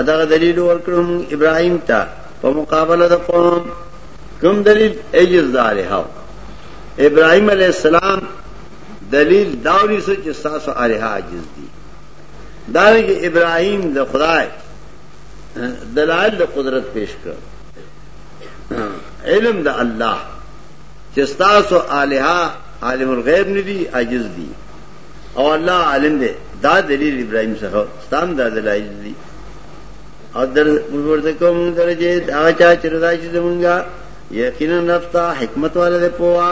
ادغه دلیل ورکړم ابراهیم ته په مقابله د قوم کوم دلیل اجز دار هاو ابراهیم علی السلام دلیل داوری سو چې تاسو الها عاجز دي دا چې ابراهیم د خدای دلائل د قدرت پیش کړ علم د الله چې تاسو الها عالم الغیب ندي عاجز دي او الله عالم دی دا دلیل ابراهیم څخه ستام دا دلایل دي او در ورته کوم درجه دا چا چې رضا شي زمونږه یقینا نفتا حکمت والا دی پوا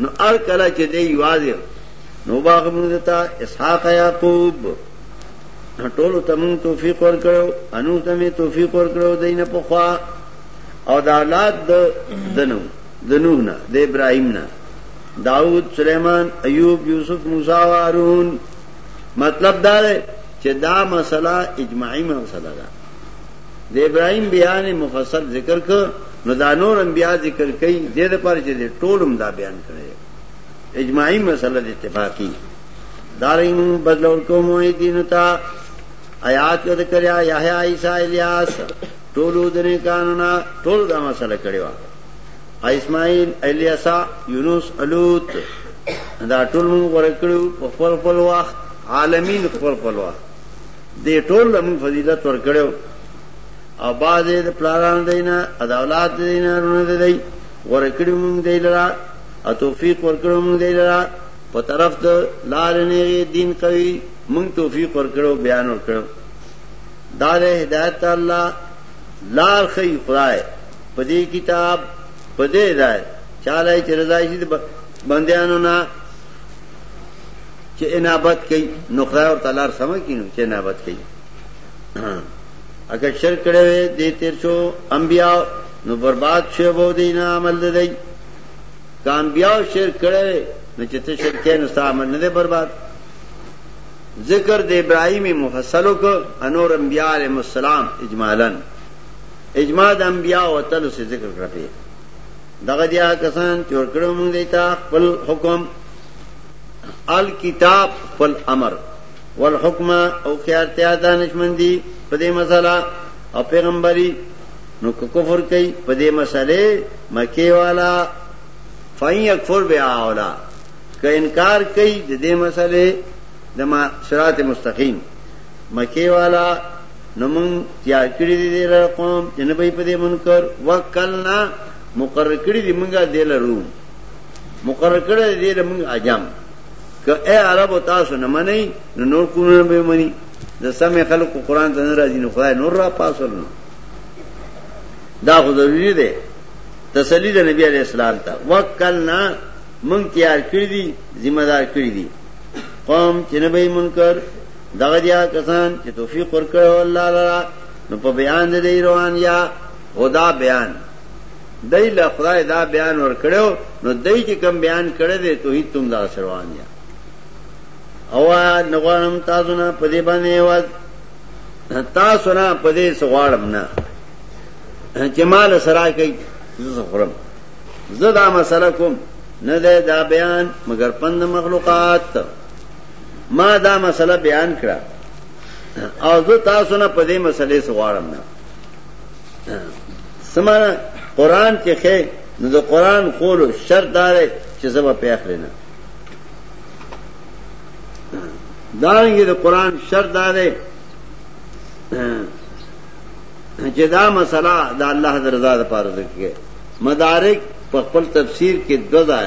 نو ار کلا چې دی یوازې نو باغ موږ دتا اسحاق یعقوب ټول تم توفیق ور کړو انو تم توفیق ور کړو دینه په خوا او دا اولاد د دنو دنو نه د ابراهیم نه داود سلیمان ایوب یوسف موسی او هارون مطلب دا دی چې دا مسله اجماعي مسله ده د ابراهیم بیان مفصل ذکر ک نو دا نور انبیا ذکر کوي د دې لپاره چې د ټولم دا بیان کړي اجماعي مسله د اتفاقی دارین بدلول کوم وي دین ته آیات یاد کړیا یحیی عیسی الیاس ټول دنه قانونا ټول دا مسله کړي وا اسماعیل، الیسع، یونس، لوط دا ټول مونږ غوره کړو په خپل خپل وخت عالمین خپل خپل وخت دې ټول له مونږ فضیلت ورکړو او بعض یې د پلارانو دی نه د اولاد دی نه رونه دی دی غوره کړو مونږ دی لرا او توفیق ورکړو مونږ دی لرا په طرف د لار نه دین کوي مونږ توفیق ورکړو بیان ورکړو دا له هدایت الله لار خی خدای په دې کتاب په دې ځای چاله چې رضای شي بندیانو نه چې انابت کوي نو خدای او تعالی سم کینو چې انابت کوي اگر شر کړه وي دې تیر شو انبیا نو برباد شو بو دې نه عمل دی کام بیا شر کړه وي نو چې ته شر کین نو عمل نه دی برباد ذکر د ابراهیم محصلو کو انور انبیاء علیهم السلام اجمالاً اجماع د انبیاء او اتلو سے ذکر کړه پی دغه دیا کسان چې ورکړو موږ دیتا خپل حکم الکتاب خپل امر والحکم او خیارتیا دانشمندی په دې مسله او پیغمبري نو کفر کوي په دې مسله مکی والا فین یکفر بیا اولا که انکار کوي د دې مسله د ما صراط مستقیم مکی والا نو مونږ تیار کړی دی دی لر قوم چې نه بهی په دې منکر وکلنا مقرر کړی دی مونږه دی لرو مقرر کړی دی لر مونږ عجم که اے عرب و تاسو نه منی نو نور کونه به منی د سم خلق قرآن ته نه راځي نو خدای نور را پاسول نو دا خو ضروری دی تسلی د نبی علیہ السلام ته وکلنا مونږ تیار کړی دی ذمہ دار کړی دی قوم چې نه بهی منکر دغه دیا کسان چې توفیق ورکړو الله لرا نو په بیان دې روان یا خدا بیان دای له خدای دا بیان ورکړو نو دای چې کم بیان کړی دی توحید تم دا روان یا او نغوانم تاسو نه په دې باندې واز تاسو نه په دې سغواړم نه چې مال سره کوي زه خورم زه دا مسله کوم نه ده دا بیان مگر پند مخلوقات ما دا مسله بیان کړه او زه تاسو نه په دې مسلې سغواړم نه سمانه قران کې خې نو د قران قول شرط دار چې زما په اخره نه دانګي د قران شرط دار چې دا مسله د الله د رضا لپاره ذکر کې مدارک په خپل تفسیر کې دوه ځای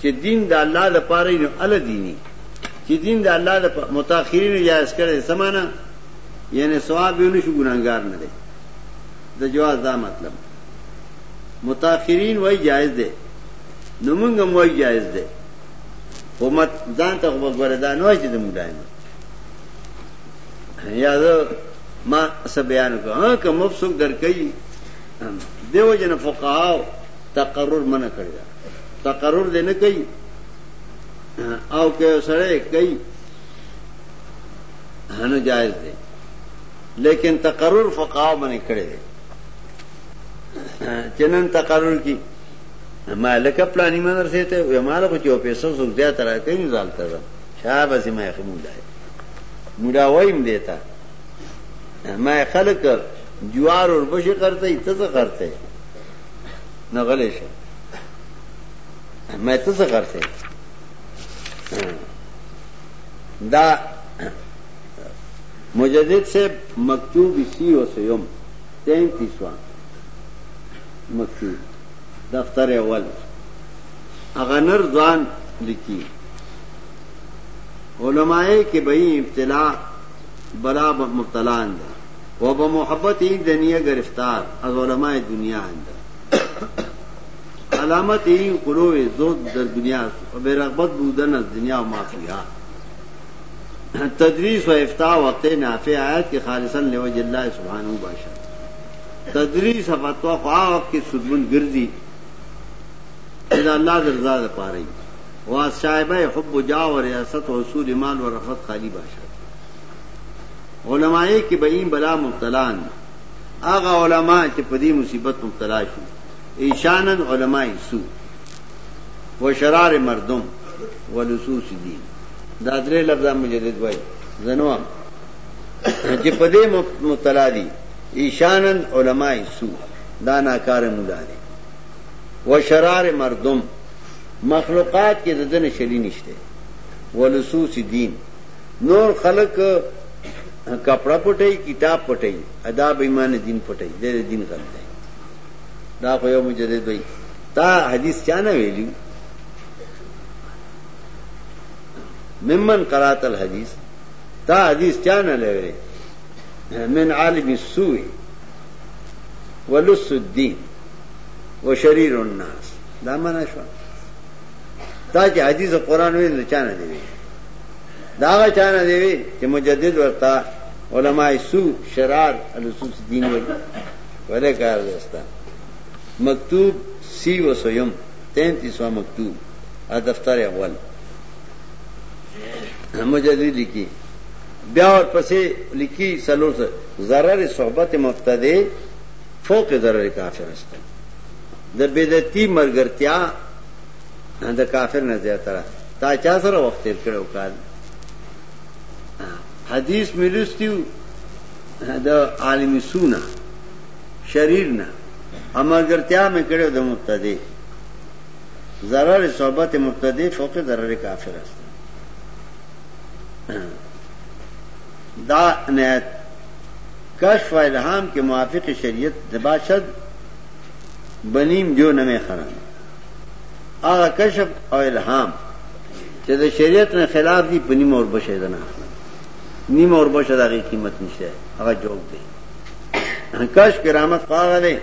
چې دین د الله د پاره نو ال دینی چې دین د الله د متأخرین جائز کړي سمانه یعنی ثواب یې نشو ګناګار نه دی د جواز دا مطلب متأخرین وای جائز دی نو موږ هم وای جائز دی خو مت ځان ته وګوره دا نه چې موږ دایم یا ما سبیان کو ها کوم څوک درکې دیو جن فقهاو تقرر منع کړی دا تقرر دې نه کوي او که سره کوي هنه جائز دی لیکن تقرر فقاو باندې کړی دی چنن تقرر کی ما لکه پلاني منر سي ته وې مال خو چې او پیسو زو زیات را کوي ځال ته شابه سي ما خمول دی مولا وایم دیتا ما خلق جوار اور بشي کرتے ته څه کرتے نه غلې شي مې ته څه غرته دا مجدد سے مکتوب اسی و سیوم تینتیسواں مکتوب دفتر اول اغنر زان لکی علماء کے بئی ابتلا بلا مبتلان دا و به محبت ایک دنیا گرفتار از علماء دنیا اندر علامت این قلوع زود در دنیا و بے رغبت بودن از دنیا و ما فیها تدریس و افتاء وقت نافع آیت کی خالصا لوجه اللہ سبحانه باشد تدریس فتوا خو هغه وخت کې سودمن ګرځي چې دا الله درزا ده پاره وا صاحبای حب جا و ریاست و حصول مال و رفت خالی باشد علماې کې به ایم بلا مبتلا نه هغه علما چې په دې مصیبت مبتلا شو ایشانن علماء سو و شرار مردم و لصوص دین دا درې لفظه مجدد وای زنوام چې په دې مبتلا دي ایشانن علماء سو دا ناکار مولا دي و شرار مردم مخلوقات کې د دنه شری نشته و لصوص دین نور خلق کپڑا پټي کتاب پټي ادا به ایمان دین پټي د دین غل دی دا خو یو مجدد وي تا حدیث چا نه ویلی ممن قرات الحدیث تا حدیث چا نه لوي من عالم السوء ولص الدين وشرير الناس دا معنا شو تا چې حدیث قران ویل چا نه دی دا هغه چا نه دی چې مجدد ورته علماء سو شرار الوسوس دین وي ولې کار دستا مکتوب سی وسویم 33 وا مکتوب ا دفتر اول مجدد لیکي بیا ورپسې لیکي سلور ضرر صحبت مبتدی فوق ضرر کافر است د بدعتي مرګرتیا د کافر نه زیاتره تا چا سره وخت تیر کړو کال حدیث ملستیو د عالم سونا شریر نه امرګرتیا مې کړو د مبتدی ضرر صحبت مبتدی فوق ضرر کافر است دا نهایت کشف الهام کې موافق شریعت د باشد بنیم جو نه مې خرانه هغه کشف او الهام چې د شریعت نه خلاف دي په نیمه اور بشه ده نه اخلم نیمه اور بشه دغه قیمت نشته هغه جوړ دی کاش کرامت هغه دی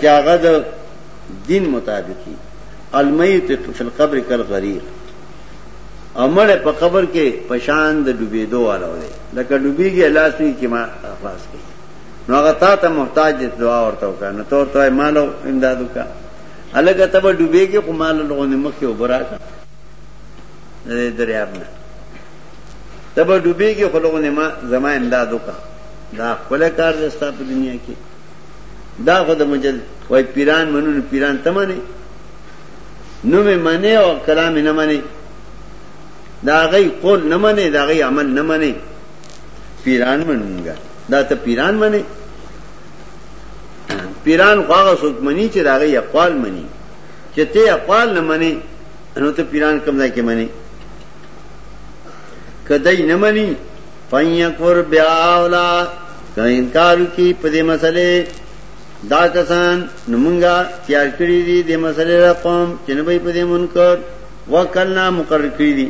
چې هغه د دین مطابقي المیت فی القبر کل غریق امړ په قبر کې پشان د ډوبېدو والو دی لکه ډوبېږي الله سوی چې ما خلاص کړي نو هغه تا ته محتاج دی دعا ورته وکړه نو تور ته مال او امداد وکړه الګه ته به ډوبېږي خو مال لغونه مخ یو براکا نه دریاب نه ته به ډوبېږي خو لغونه ما زما امداد وکړه دا خپل کار دی ستاسو په دنیا کې دا خو د مجل وای پیران منون پیران تمنه نو مې منی او کلام نه منی دا غي قول نه منی دا غي عمل نه منی پیران منونګا دا ته پیران منی پیران خواغه سوک منی چې داغه اقوال منی چې ته اقوال نه منی نو ته پیران کم ځای کې منی کدی نه منی فینکفر بیا اولا که انکار کی په دې مسلې دا کسان نمونګه تیار کړی دي د مسلې رقم چې نه به په دې منکر وکړنا مقرر کړی دي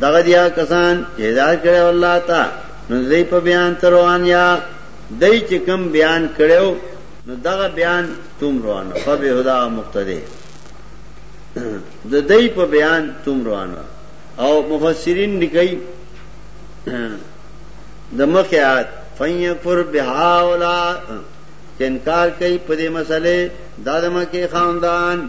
دغه دیا کسان چې هدایت کړي الله تا نو دې په بیان تروان یا دې چې کم بیان کړو نو دغه بیان تم روانه فبه هدا مقتدی د دې په بیان تم روانه او مفسرین لیکي د مخیات فینکفر بها ولا چې انکار کوي په دې مسلې دادمه کې خاندان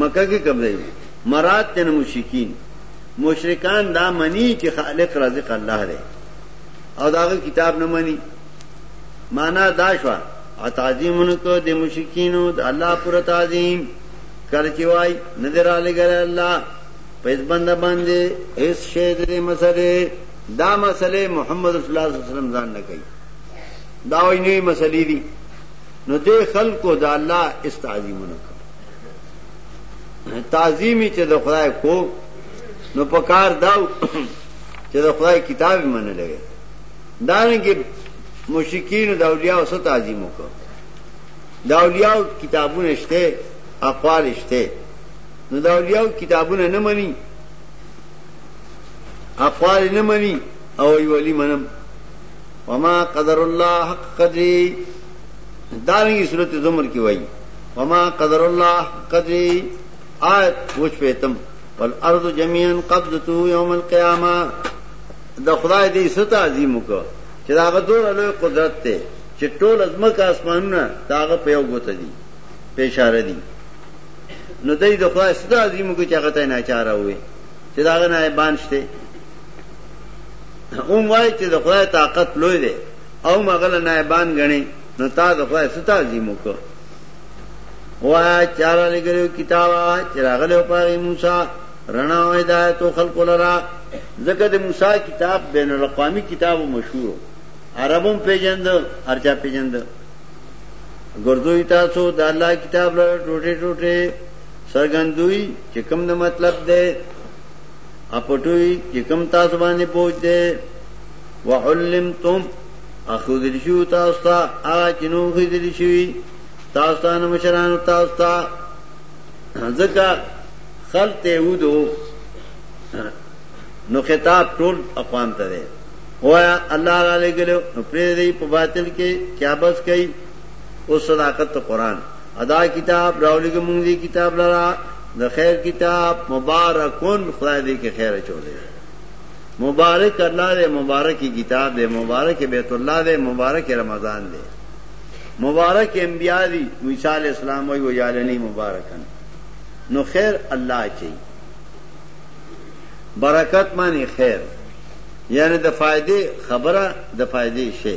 مکه کې قبضه وي مراد تن مشرکین مشرکان دا منی چې خالق رازق الله دی او داغه کتاب نه منی معنا دا شو تعظیم انکو د مشرکینو د الله پر تعظیم کله چې وای نظر علی ګره الله پس بند باندې هیڅ شی دې مسله دا مسله محمد رسول الله صلی الله علیه وسلم ځان نه کوي دا ویني مسلې دي نو دې خلکو د الله اس تعظیم نه کړ تعظیمی چې د خدای کو نو پکار داو چې د خدای کتاب منلې دا نه کې مشکین د اولیاء او ست تعظیم وکړ د اولیاء کتابونه شته اقوال شته نو د اولیاء کتابونه نه مني اقوال نه مني او ویلي منم وما قدر الله حق قدری دارنگی صورت زمر کی وائی وما قدر الله حق قدری آیت وچ پیتم والارض جميعا قبضته يوم القيامه د خدای دې ست عظیم وکړه چې دا غدور له قدرت ته چې ټول ازمکه اسمانونه داغه په یو غوته دي په اشاره دي نو دې د خدای ست عظیم وکړه چې هغه ته نه چاره وي چې داغه نه باندې هم وایې چې د خدای طاقت لوی دی او هم هغه له نایبان ګڼې نو تا د خدای څه تعظیم وکړ وایا چا رالیږلی کتاب هغه چې راغلی و په هغې موسی رڼا او هدایت و خلقو لرا ځکه د موسی کتاب بین الاقوامی کتاب و مشهور و عربم پیجند هرچا پیجند ګرځوي تاسو د الله کتاب له ټوټه ټوټه سرګندوي چې کوم نه مطلب ده اپټوی چې کوم تاسو باندې بوج دی وعلمتم اخذل شو تاسو ته هغه چې نو خذل شوی تاسو ته نو مشران تاسو ته ځکه خلق ته ودو نو خطاب ټول اقوام ته دی وایا الله علی ګلو نو پرې دی په باطل کې کیا بس کوي او صداقت قرآن ادا کتاب راولګ مونږ دی کتاب لرا د خیر کتاب مبارکون خدای دې کې خیر چولې مبارک الله دې مبارک کتاب دې مبارک بیت الله دې مبارک رمضان دې مبارک انبیاء دې موسی علی السلام وی وجالنی مبارکن نو خیر الله چي برکت معنی خیر یعنی د فائدې خبره د فائدې شی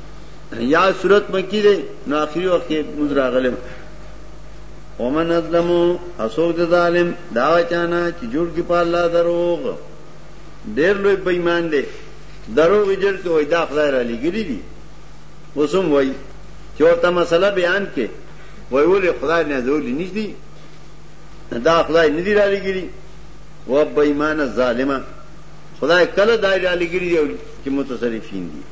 یا صورت مکی دی نو اخری وخت کې موږ راغلم ومن ازلمو اسوک د ظالم دا چانا چې جوړ کې په الله دروغ ډېر لوی بېمان دی دروغ یې جوړ کې وای دا خدای را لګیلی دی وسوم وای چې ورته مسله بیان کې وای ولې خدای نه زولې نشدي دا خدای نه دی را لګیلی و بېمان ظالما خدای کله دا را لګیلی چې متصرفین دي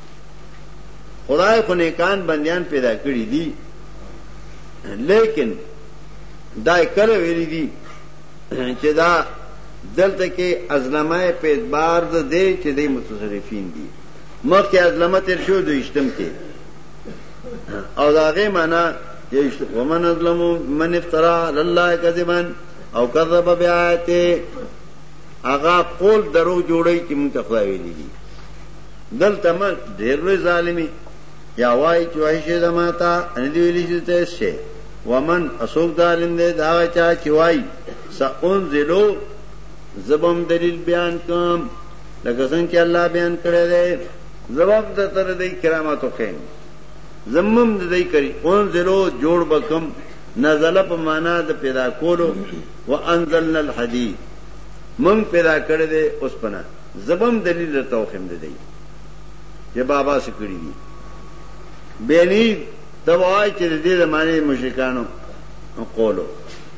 خدای خو نیکان بندیان پیدا کړی دي لیکن دا کله ویلي دي چې دا دلته کې ازلمه په اعتبار ده دی چې د متصرفین دي مخکې ازلمه تر شو د اشتم کې او دا غي معنا ومن ازلم من افترا لله کذبا او کذب بیااته هغه قول درو جوړی چې مونږ ته خدای ویلي دي دلته مه ډېر لوی ظالمي یا وایي چې وحي شوې ده ماته نه دي ویلي شي ته هېڅ شی ومن اسوک ظالم دی دا هغه چا چې وایي سأنزلو زه به هم دلیل بیان کړم لکه څنګه چې الله بیان کړی دی زه به هم درته د دوی کرامت وښیم زه به هم د دوی کري انزلو جوړ به کړم نزله په معنا د پیدا کولو وانزلنا الحدید مونږ پیدا کړی دی اوسپنه زه به هم دلیل درته وښیم د دی چې بابا څه کړي دي بینی ته به وایې چې د دې زمانې د مشرکانو قولو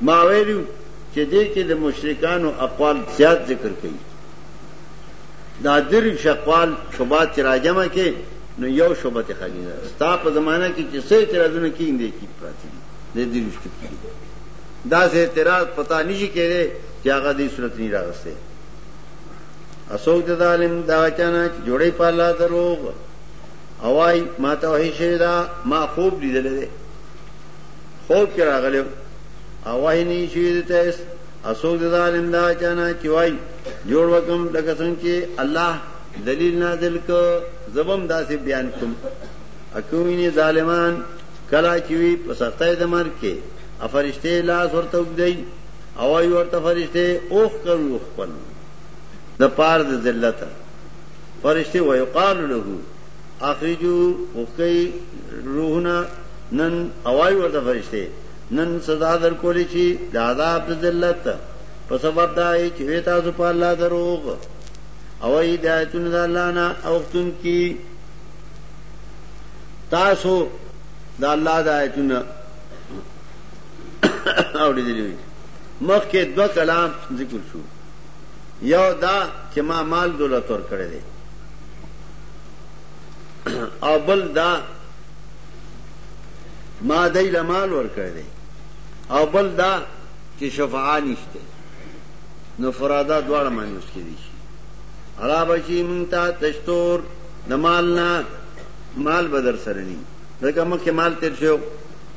ما ویلي چې دې کې د مشرکانو اقوال زیات ذکر کوي دا دریش اقوال شوبات چې راجمع کې نو یو شوبه ته خالي نه ستا په زمانه کې چې څه اعتراضونه کیندې کی پراتی دي د دریش کې دا سه اعتراض پتا نشي کېږي چې هغه دې صورت نه راغسته اسوک د ظالم دا چانه چې جوړي په الله دروغ اوای ما ته وحی شوی دا ما خوب لیدل دي خوب کې راغلی او وای نه شي ته اسوک د ظالم دا چانه چې وای جوړ وکم لکه څنګه چې الله دلیل نازل کو زبم داسې بیان کوم اکوینه ظالمان کلا چوي په سختۍ د مرګ کې افرشته لاس ورته وګدای او وایي ورته فرشتې اوښ کوي اوښ خپل د پار د ذلت فرشتې ويقال له اخرجو اوښ کوي روحونه نن او وایي ورته فرشتې نن سزا در کولی شي د عذاب د ذلت په سبب دا چې وې تاسو په الله دروغ او ای د آیتونو د الله نه اوختون کی تاسو د الله د آیتونو اوریدلی وي مخکې دوه کلام ذکر شو یو دا چې ما مال دولت ور کړی دی او بل دا ما دای له مال ور کړی دی او بل دا چې شفاعه نشته نو فرادا دواړه معنی اوس کې دي شي را بشي مونږ ته تشتور د مال نه مال بدر سره ني ځکه مخکې مال تیر شو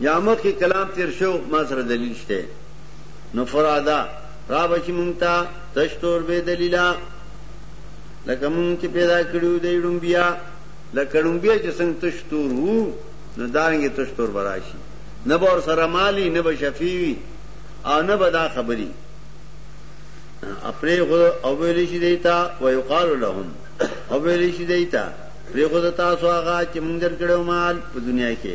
یا مخکی کلام تیر شو ما سره دلیل شته نو فرادا را بچی مونږ ته تش تور بے دلیلا لکه مونږ چې پیدا کړیو د ډومبیا لکه ډومبیا چې څنګه تش تور وو نو دانګه تش تور براشي نه بور سره مالی نه به شفیوی او نه به دا خبري خپل خو او ویل شي دیتا ويقال لهم او ویل شي دیتا پرې خو تاسو هغه چې مونږ درکړو مال په دنیا کې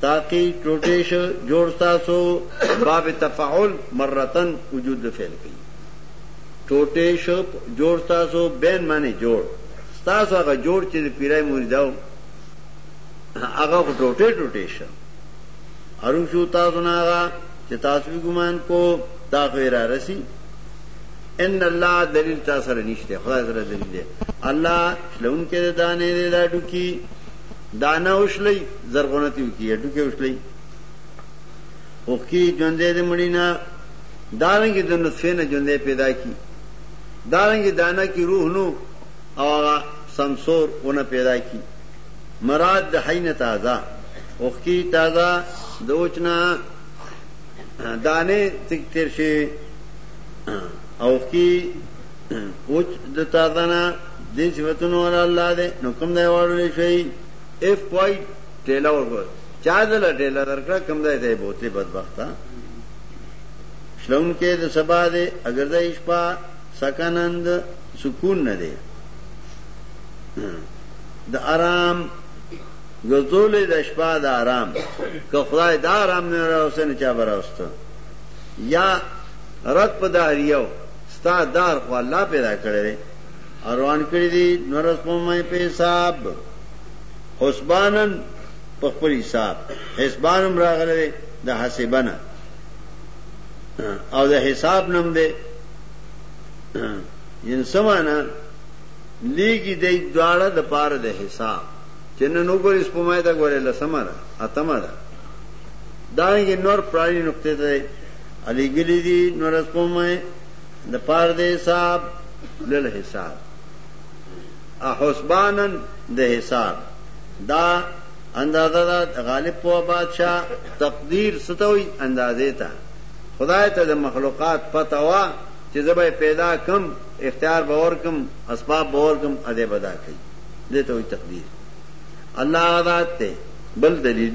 تاقی ټوټی شو جوړ ستاسو باب تفعل مرتا وجود د فعل کوي ټوټی شو جوړ ستاسو بین معنی جوړ ستاسو هغه جوړ چې د پیرای مریداو هغه خو ټوټه ټوټه شه ارو شو تاسو نه هغه چې تاسو به ګمان کو دا خو را رسی ان الله دلیل تاسو سره نشته خدای سره دلیل دی الله شلون کې دانه دی دا ډوکی دانه وشلئ زرغونه تیو کی هډوکی وشلئ اوخکی ژوندې د مړی نه دارنګې د نطفه نه ژوندې پیدا کی دارنګې دانه کی روح نو او هغه سمسور اونه پیدا کی مراد د حی نه تازه اوخکی تازه د اوچ نه دانه تک تیر شي اوخکی اوچ د تادنا دې صفتونو والا الله دې نو کوم دی واړولې شي اف پوي ټیلا ورکو چا دل ټیلا درکړه کوم دی ته بوتلې بدبخته شلون کې د سبا دې اگر د شپه سکنند سکون نه دی د آرام ګرځولې د شپه د آرام که خدای دا آرام نه راوسنه چا براوسته یا رد په داریو ستا دار خو الله پیدا کړی دی او روان کړی دی نور سپومای په حساب حسبانن په خپل حساب حسبانم راغلی دی د حسبنا او د حساب نم دی یعنی سمانا لیگی دی دواړه د پاره د حساب چې نن وګورې سپومای دا ګورې لسمه ده اتمه ده دانګې نور پرانی نقطه ده علی گلی دی نورس پومای د پار د حساب لل حساب احسبانن د حساب دا اندازه دا غالب په بادشاہ تقدیر ستوي اندازې ته خدای ته د مخلوقات پته وا چې زبې پیدا کم اختیار باور کم اسباب باور کم اده بدا کوي دته وي تقدیر الله ذات ته بل دلیل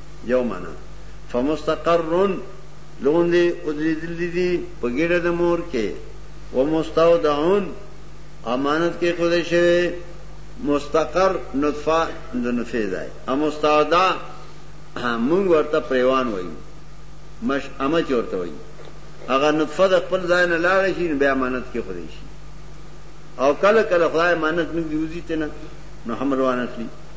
یو معنا فمستقر لوندې ودرېدلي دي په ګېډه د مور کې ومستودع امانت کې خدای شوی مستقر نطفه د نطفه ځای امستودع مونږ ورته پریوان وایو مش امه چې ورته وایي هغه نطفه د خپل ځای نه لاړ شي نو بیا امانت کې خدای شي او کله کله خدای امانت نه دیوځي ته نه نو حمل وانه خلی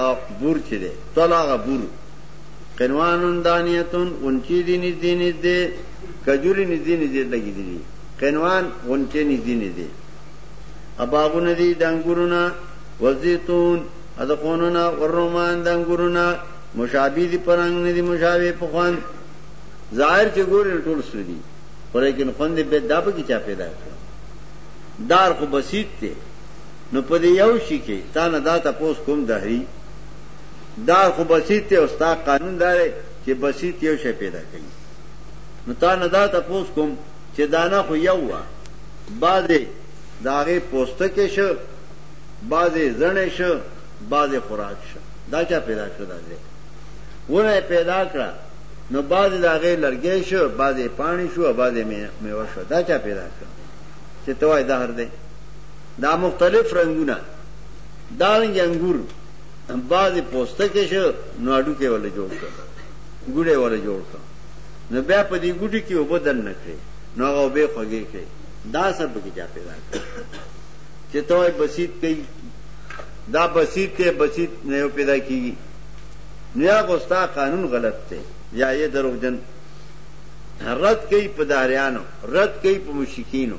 او بور چې دی تل هغه بور قنوان دانیتون غنچې دي نږدې نږدې کجورې نږدې نږدې لګېدلي قنوان غنچې نږدې نږدې اباغونه دي د انګورونه وزیتون ادقونونه ورومان د انګورونه مشابه دي پرنګ نه دي مشابه په خوان ظاهر چې ګورې ټول سودي ولیکن خوند به دا به کی چا پیدا کړ دار خو بسیط ته نو په دې يو شي کې تا نه دا تپوس کوم دهري دار خو بسيط دی او ستا قانون دا دی چې بسيط يو شی پيدا کوي نو تا نه دا تپوس کوم چې دانه خو يو وه بعضې د هغې پوستکی شو بعضې زڼې شو بعضې خوراک شو دا چا پیدا شو دا دی ونه یې پیدا کړه نو بعضې د هغې لرګی شو بعضې پاڼې شو او بعضې میوه شو دا چا پیدا کړه چې ته وایې دهر دی دا مختلف رنګونه دارنګ انګور بعض پوستکه شو نو اډوکه ولا جوړ کړ ګډه ولا جوړ کړ نو بیا په دې ګډي کې وبدن نکړي نو هغه به خوږی کړي دا سب کې چا پیدا کړ چې توای بسیط کوي دا بسیط ته بسیط نه پیدا کیږي نیا غوستا قانون غلط ته یا یې دروغجن رد کوي په داریانو رد کوي په مشکینو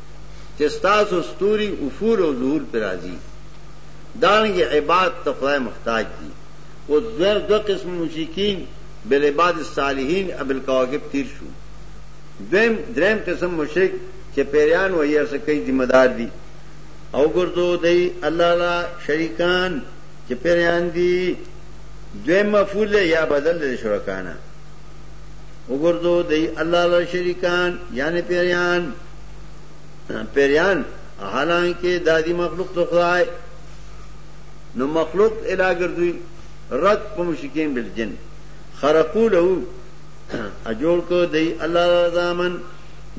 چې ستاسو ستوري افور او ظهور پر راځي دانګي عباد ته خدای محتاج دي او دوه دوه قسم مشرکین بل عباد الصالحین ابل کواکب تیر شو دویم دریم قسم مشرک چې پیریان وایي ارسه کوي ذمہ دار دي او ګردو دی الله لا شریکان چې پیریان دي دویم مفعول یا بدل لري شرکانه وګردو دی الله لا شریکان یعنی پیریان پیریان حالانکه دادی مخلوق تو خدای نو مخلوق الا ګرځوي رد په مشکین بل جن خرقو له اجور کو دی الله زامن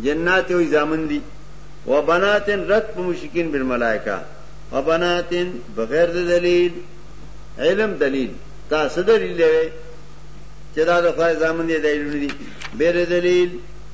جنات او زامن دي و بناتن رد په مشکین بل ملائکه و بناتن بغیر د دلیل علم دلیل تاسو دلیل لري چې دا د خدای زامن دي دلیل دي بیر دلیل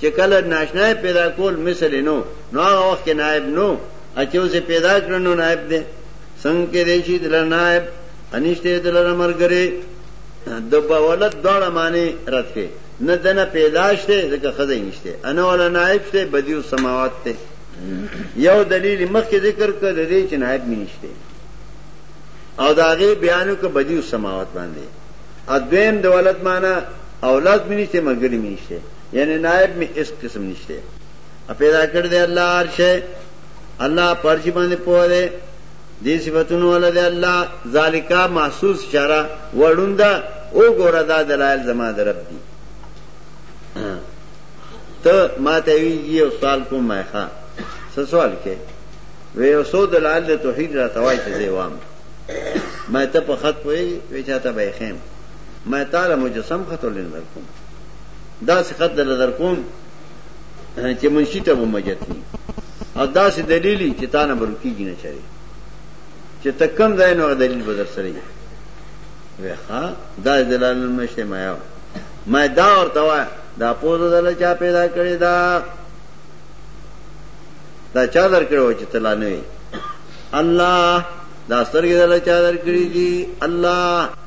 چې کله ناشنا یې پیدا کول مثل یې نو نو هغه وخت کې نائب نو اچې اوس یې پیدا کړ نو نائب دی څنګه کې دی شي دلر نائب انشته دلر مرګره د بولت دوړه معنی رد کې نه دنه پیدا شته ځکه خدای نشته انا ولا نائب شته بدیو سماوات ته یو دلیل مخکې ذکر کړ د دې چې نائب نشته او داغه بیانو کې بدیو سماوات باندې ادم د ولادت معنی اولاد منشته مرګري منشته یعنی نائب می اس قسم نشته پیدا کړی دی الله هر شی الله پرچی باندې پوه دی دې صفاتونو ول دی الله ذالیکا محسوس چاره وړوندا او ګوره دا دلایل زما در رب دی ته ما ته وی یو سوال کوم ما ښا څه سوال کې وی اوسو دلایل د توحید را توای ته دی وام ما ته په خط پوي وی چاته به خیم ما تعالی مجسم خط ولین درکوم داسې خط دل درکوم چې منشي ته مجتني او داسې دلیلی چې تا نه برکیږي نه چاري چې تکم ځای نو دلیل بدر سره یې وخا دا دلال نشته ما یو ما دا ورته وای دا پوز دل چا پیدا کړی دا دا چا در کړو چې تلا نه الله دا سترګې دل چا در کړی دي الله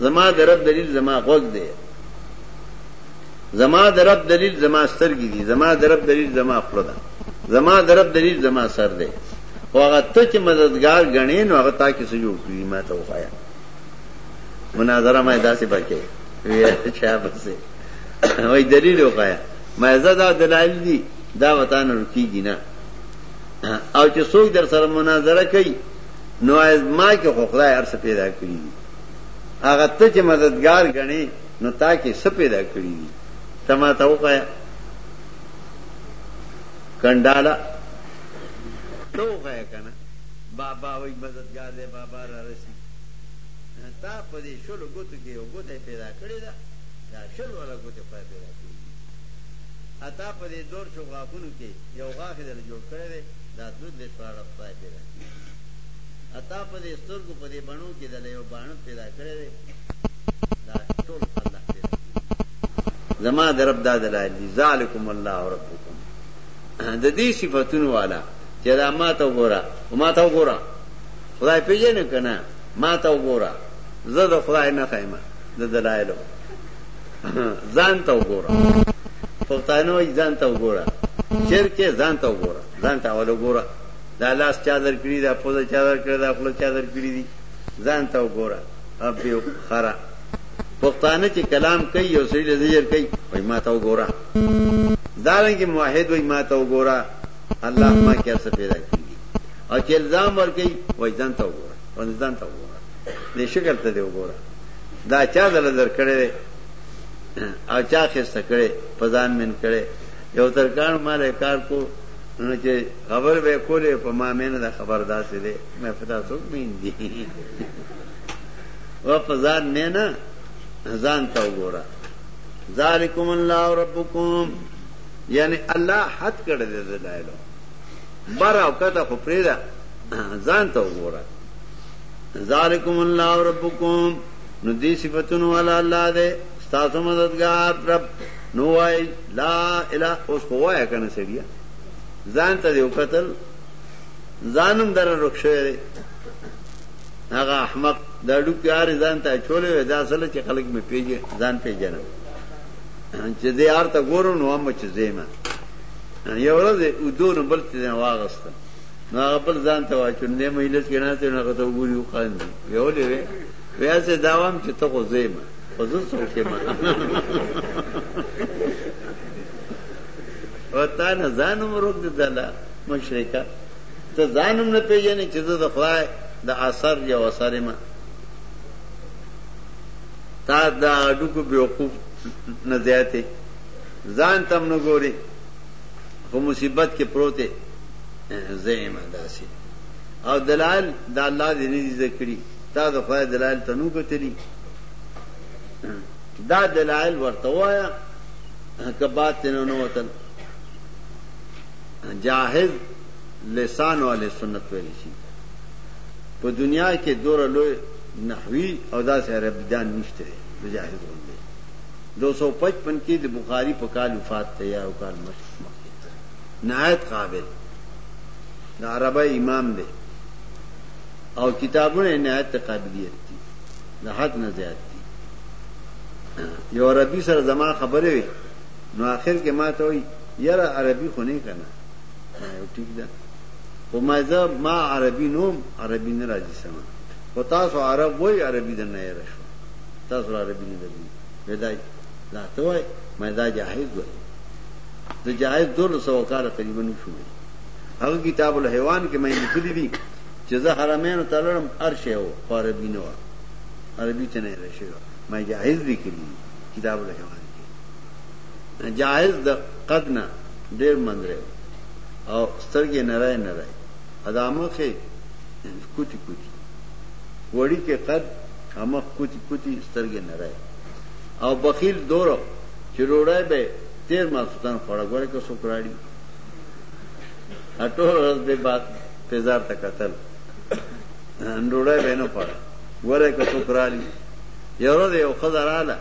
زما د رب دلیل زما غوږ دی زما د رب دلیل زما سترګې دي زما د رب دلیل زما خوله ده زما د رب دلیل زما سر دی خو هغه ته چې مددگار غنې نو هغه تا کې څه جوړ کړی ما ته وخایا مناظره ما داسې پکې وی چا بسې وای دلیل وخایا ما زدا دلایل دي دا وطن رکیږي نه او چې څوک در سره مناظره کوي نو از ما کې خو خدای ارسه پیدا کړی هغه ته چې مددگار غني نو تا کې څه پیدا کړی دي تما ته وقایا کندالا تو وقایا کنه بابا وای مددگار دی بابا را رسی تا په دې شلو ګوتو کې یو ګوتې پیدا کړی دا دا شل ولا ګوتې خدای پیدا کړی اتا په دې دور شو غاخونو کې یو غاخې دل جوړ کړی دا دود دې سره خدای پیدا کړی اتا په دې سترګو په دې بڼو کې د یو باڼه پیدا کړی دی دا ټول الله پیدا کړی زما د رب دا دلایل دي ذالکم الله ربکم د دې صفاتونو والا چې دا ما ته وګوره او ما ته وګوره خدای پیژنې کنه ما ته وګوره زه د خدای نه خایمه د دلایلو ځان ته وګوره پښتانه ځان ته وګوره چیرته ځان ته وګوره ځان ته ول وګوره دا لاس چا درکړي دا پوزه چا درکړي دا خوله چا درکړي دي ځان ته وګوره ابي خره پښتانه چې کلام کوي یو سړي له زجر کوي وای ما ته وګوره دا رنګ موحد وای ما ته وګوره الله ما کې څه پیدا کړی او چې الزام ور کوي وای ځان ته وګوره وای ځان ته وګوره دې شکر ته دې وګوره دا چا دل درکړي او چا خسته کړي پزان من کړي یو ترکان مال کار کو نو چې خبرې به یې کولې په ما مینه ده خبر داسې دی مې په تا څوک مین دي و په ځان مینه ځان ته وګوره ذالکم الله ربکم یعنی الله حد کړی دی دلایلو بر او کته خو پرې ده ځان ته وګوره ذالکم الله ربکم نو دې صفاتونو والا الله دې تاسو مددگار رب نو وای لا اله اوس خو وای کنه سړیا ځان ته یو قتل ځانم درن رخصه دی هغه احمق دا ډو پیار ځان ته چولې وې دا سره چې خلک مې پیژې ځان پیژنه چې دې ار ته ګورو نو هم چې زیمه یو ورځ او دون بل ته نه واغست نو هغه بل ځان ته واچو نه مې لږ کنه ته نه غته وګوري خان دی یو لې وې وې سه داوام چې ته خو زیمه خو زه څوک یم او تا نه ځان هم روک دي دله مشرکه ته ځان هم نه پېژنې چې زه د خدای د اثر یو اثر یم تا دا ډوکو بیوقوف نه زیاتې ځان تم نه ګوري خو مصیبت کې پروت دی زیم داسې او دلال دا الله دې نه دي ذکرې تا د خدای دلال ته نو کتلی دا دلائل ورته وایا که باطن نه وتل جاهز لسان او اهل سنت ویل شي په دنیا کې دور لوی نحوی او دا سره بدان نشته د جاهز غوندي 255 کې د بخاری په کال وفات ته یا او کال مخ نهایت قابل د عربی امام دی او کتابونه نهایت قابلیت د حد نه زیات دي یو عربي سره زما خبرې وي نو آخر کې ما ته وي یاره عربي خو نه کنه یو ټیک ده خو ما زه ما عربي نوم عربي نه راځي سم خو تاسو عرب وای عربي د نه یره شو تاسو عربي نه راځي ودای لا ته وای ما دا جاهز وای د جاهز دول سو کال تقریبا شو هغه کتاب الحيوان کې مې لیکلي دي چې زه حرمینو ته لړم هر شی وو خو عربی نه وه عربی ته نه رشی وه ما جاهز لیکلی کتاب الحیوان کې جاهز د قد نه ډیر مندره او سترګې نرای نرای ادامه کې کوتی کوتی وړي کې قد امخ کوتی کوتی سترګې نرای او بخیل دورو چې روړای به تیر ما سلطان خوړه غوړې کو سوکراړي اټول ورځ به بات تیزار ته کتل ډوډۍ به نه خوړه ګوره که څوک رالی یو ورځ یو ښځه راله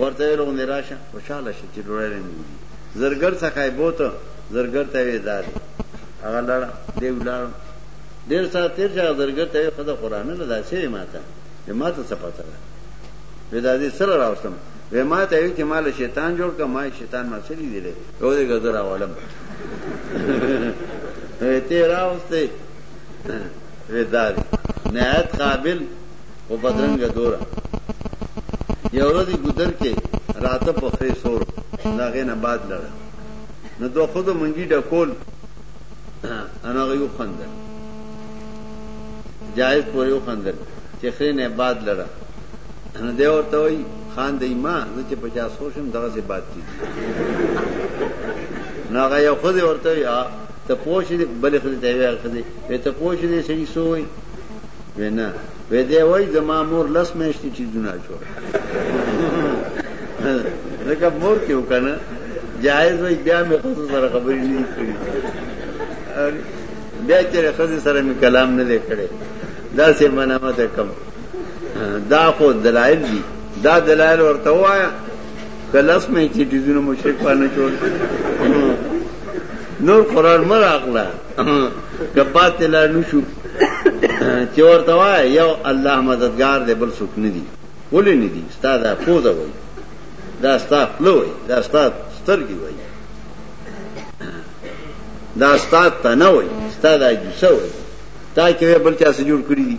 ورته یې لغوندې راشه خوشحاله شي چې ډوډۍ نه موږي زرګر څخه یې بوته زرګر ته یې دا دی هغه لړه دی ولاړ ډېر ساعت تیر چې هغه زرګر ته یې ښځه قرآن نه دا څه یې ماته د ماته څه پته ده وې دا دې سره راوستم وې ماته یې چې مال شیطان جوړ کړه ما شیطان ما سړي دی له یو دې ګذر اولم ته راوسته ودار نهایت قابل او بدرنګ دورا یو ورځ ګذر کې راته په خې سور داغه نه بعد لړ نو دوه خود منګي ډکول انا غيو خندل جائز پورې خندل چې خې نه بعد لړ نو دی ورته وایي خاندئ مه زه چې په چا سور شم دغسې باد کېږي نو هغه یو ښځې ورته وي ته پوه شې بلې ښځې ته وایي ښځې وایي ته پوه شې دی سړي څه وایي وایي نه وایي دی وایي زما مور لس میاشتې چیزونه اچول ځکه مور کې وکړه نه جایز وایي بیا مې ښځو سره خبرې نه دي کړي بیا چې ښځې سره مې کلام نه دی کړی داسې منامه ته کم دا خو دلائل دی دا دلائل ورته وایا کلس مې چې دینو مشرک باندې جوړ نور قران مر اخلا کبات لا نشو چې ورته وایا یو الله مددگار دی بل څوک نه دی ولې نه دی استاد پوزا وای دا استاد لوی دا استاد سترګي وای دا استاد تنوي استاد اجسه وای تا کې بل چا سره جوړ کړی دي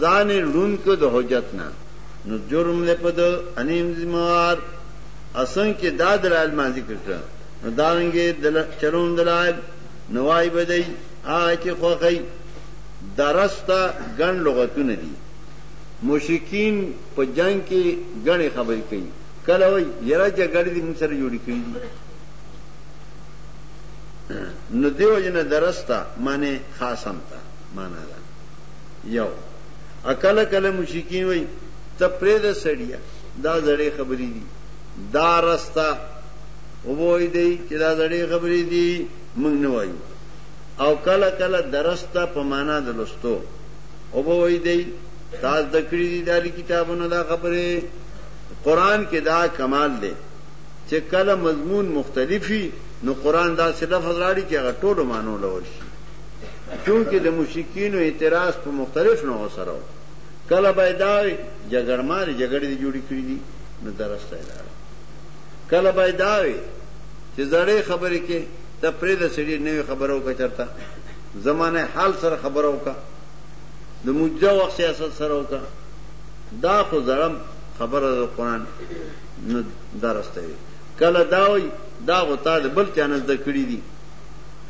ځان ړون کو د حجت نه نو جرم له پد انیم ذمہوار اسن کې دا دلایل ما ذکر کړ نو دا رنګه دل چلون دلایل نوای بدای آ چې خوخی درستا ګڼ لغتونه دي مشرکین په جنگ کې ګڼې خبرې کوي کله وای یره جګړې دې موږ سره جوړې کړې دي نو دیو جن درستا معنی خاصم تا مانا ده یو اکل کله مشرکین وای ته پرې د سړیا دا زړې خبرې دي دا رستا وای دی چې دا زړې خبرې دي موږ نه وایو او کله کله درستا په معنا د لستو او وای دی تاسو د کړی دي د کتابونو دا خبره قران کې دا کمال دی چې کله مضمون مختلفي نو قران دا صرف حضراري کې غټولو مانو لور شي چونکه د مشرکینو اعتراض په مختلف نوعو سره و، کله به یې دا ویل جګړمارې جګړې دې جوړې کړې دي نو درس ته یې لاړل، کله به یې دا ویل چې زړې خبرې کې ته پرېږده سړیه نوې خبره وکړه چرته زمانه حال سره خبره وکړه د موجوده وخت سیاست سره وکړه دا خو زړه خبره ده قرآن نو درس ته یې کله دا وایي دا خو تا د بل چا نه زده کړي دي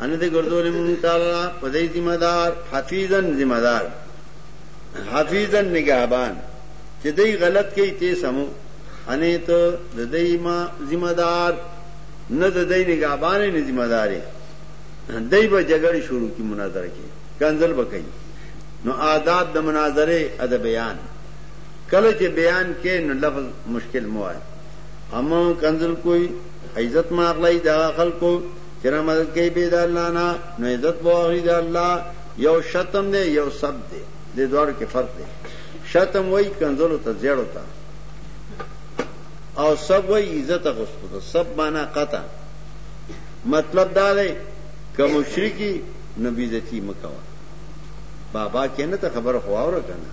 او نه دی ګرځولې مونږ تعالی په دې ذمہ دار حفیظن ذمہ دار حفیظن نگهبان چې دوی غلط کوي ته سمو انې ته د دوی ما ذمہ دار نه د دوی نگهبان نه ذمہ دارې دوی به جګړه شروع کی مناظره کې کنزل وکړي نو آداب د مناظره ادب بیان کله چې بیان کې نو لفظ مشکل مو آئے اما کنزل کوئی عزت ما اغلائی دا خلقو چې را مدد کوي به د الله نه نو عزت به واخلي د الله یو شتم دی یو سب دی د دوړو کې فرق دی شتم وای کنزلو ته زیړو ته او سب وای عزت غوښتو ته سب معنا قطع مطلب دا دی که مشرکی نو بیزتی مکوا بابا کې نه ته خبر خو اور کنه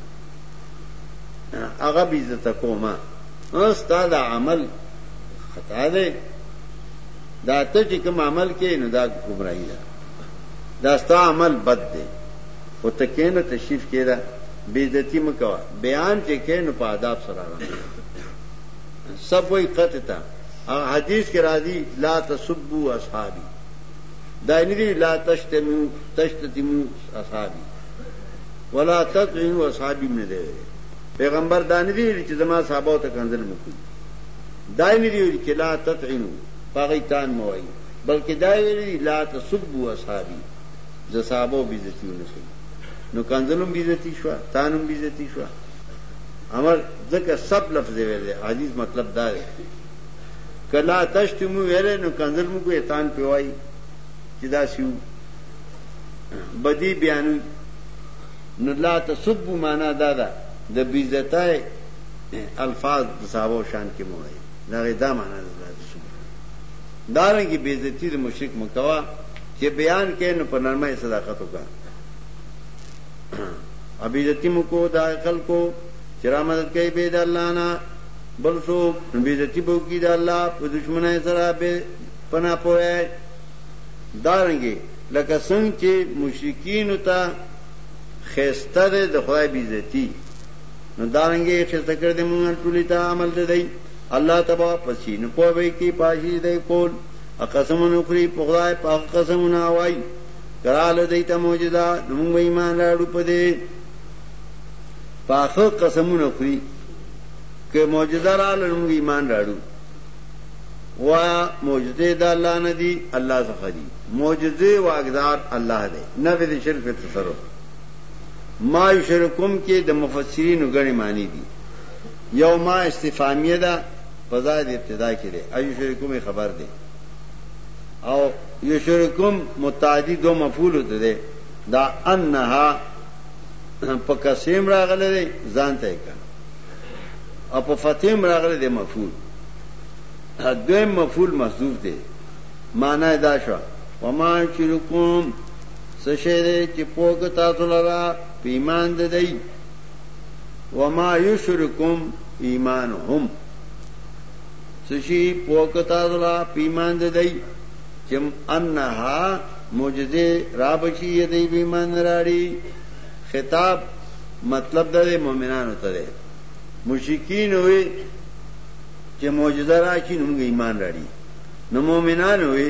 هغه بیزت کومه استاد عمل خطا دی دا ته چې کوم عمل کې نو دا گمراهی ده دا ستا عمل بد دی خو ته کینه تشریف کیدا بیزتی مکوا بیان چې کینو په آداب سره راغلی سب وی قطتا او حدیث کې راځي لا تسبو اصحابي دا نه دی لا تشتمو تشتمو اصحابي ولا تطعنوا اصحابي نه دی پیغمبر دا نه دی چې زما صحابه ته کنځل مکو دای نه دی ویل چې لا تطعنو په هغه تان مه وایي بلکې دا یې ویلي دي لا تسبوا اصحابي زه صحابه بې عزتي ونه کړي نو کنځل هم بې عزتي شوه تان هم بې عزتي شوه امر ځکه سب لفظ یې ویلی حدیث مطلب دا دی که لا تشتمو ویلی نو کنځل مو کوی تان پې وایي چې داسې وو بدي بیانوي نو لا تسبوا معنا دا ده د بې عزتۍ الفاظ د صحابو شان کې مو وایي دا غي دا معنا ده دارنګي بیزتی د مشرک مکوا چې بیان کین په نرمه صداقت وکا ابیزتی مو کو دا عقل کو چرامت کوي به د الله نه بل سو بیزتی بو کی د الله په دشمنه سره به پنا پوهه دارنګي لکه څنګه چې مشرکین ته خيستره د خدای بیزتی نو دارنګې خسته کړ دې مونږ ټولې ته عمل ته دی الله تبا پسی نو په وی کې پاشي دی کول قسمونه خوري په خدای په قسمونه وای کراله دی ته معجزه نو مونږ ایمان راړو په دې پاخه قسمونه خوري که معجزه رااله مونږ ایمان راړو وا معجزه د الله نه دی الله څخه دی معجزه واغدار الله دی نه به شرک تصرف ما یشرکم کې د مفسرینو ګڼې معنی دي. یو ما استفهامیه ده په ځای د ابتدا کې دی او یشرکم یې خبر دی او یشرکم متعدی دو مفعول ته دی دا انها په کسیم راغله دی ځان ته یې کړه او په فتیم راغله دی مفعول دویم مفعول محذوف دی معنی دا شو وما یشرکم څه شی دی چې پوه کړ تاسو لره په ایمان د دی وما یشرکم ایمانهم څه شی پوه کړ تاسو لره په ایمان د دی چې انها معجزه را بشي دی به ایمان راړي خطاب مطلب د مؤمنانو ته دی مشرکین وي چې معجزه راشي نو ایمان راړي نو مؤمنان وي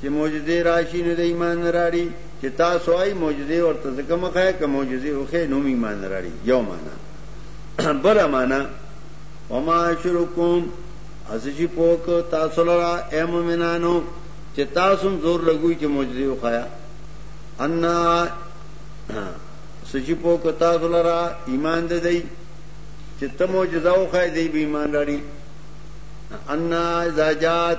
چې معجزې راشي نو د ایمان نه راړي چې تاسو وايي معجزې ورته ځکه مخه که معجزې وخې نو ایمان نه راړي یو معنا بل معنا وما شرکم اسجی پوک تاسو لرا اے مومنانو چې تاسو زور لګوي چې معجزې وخایا ان سجی پوک تاسو لرا ایمان ده دی چې ته معجزه وخای دی به ایمان راړي ان اذا جات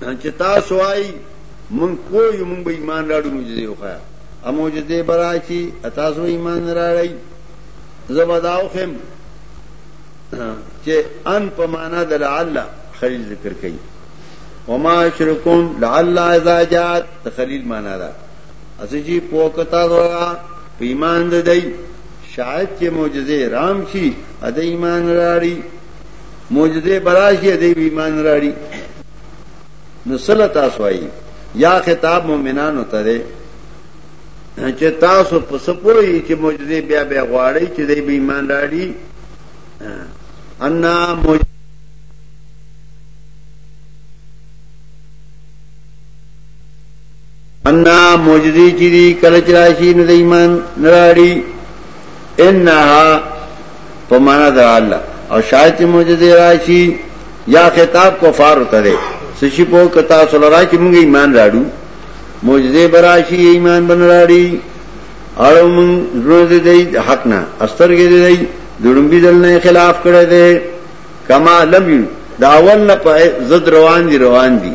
چې تاسو وايي مونږ پوه یو مونږ به ایمان راړو معجزې وخایا ا معجزې براشي تاسو ایمان راړی زبداو خم چې ان په معنا د لعل خلیل ذکر کړي وما شرکم لعل اذا جات خلیل معنا ده اسجی پوکتا دورا په ایمان ده دی شاید چې معجزې رام شي ا د ایمان راړي معجزې براشي دی ایمان راړي نو سره تاسو وايي یا خطاب مؤمنانو ته دی چې تاسو په سپوي چې معجزې بیا بیا غواړي چې دی ایمان راړي ان معجزې ان معجزې چې دي کله چې راشي نو د ایمان نراړي انها په معنا د الله او شاید چې معجزې راشي یا خطاب کفار ته دی سشي په کتا سره راکې موږ ایمان راړو معجزې براشي ایمان بنراړي اړو موږ زړه دې دی حق نه استرګې دې دی دړمبي دل نه خلاف کړی دی کما لم دا اول نه په زد روان دي روان دي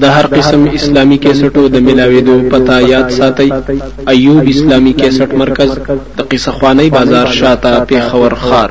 د هر قسم اسلامي کیسټو د ملاوېدو پته یاد ساتئ، ایوب اسلامي کیسټ مرکز، د قیصه خوانۍ بازار شاته، پېښور ښار.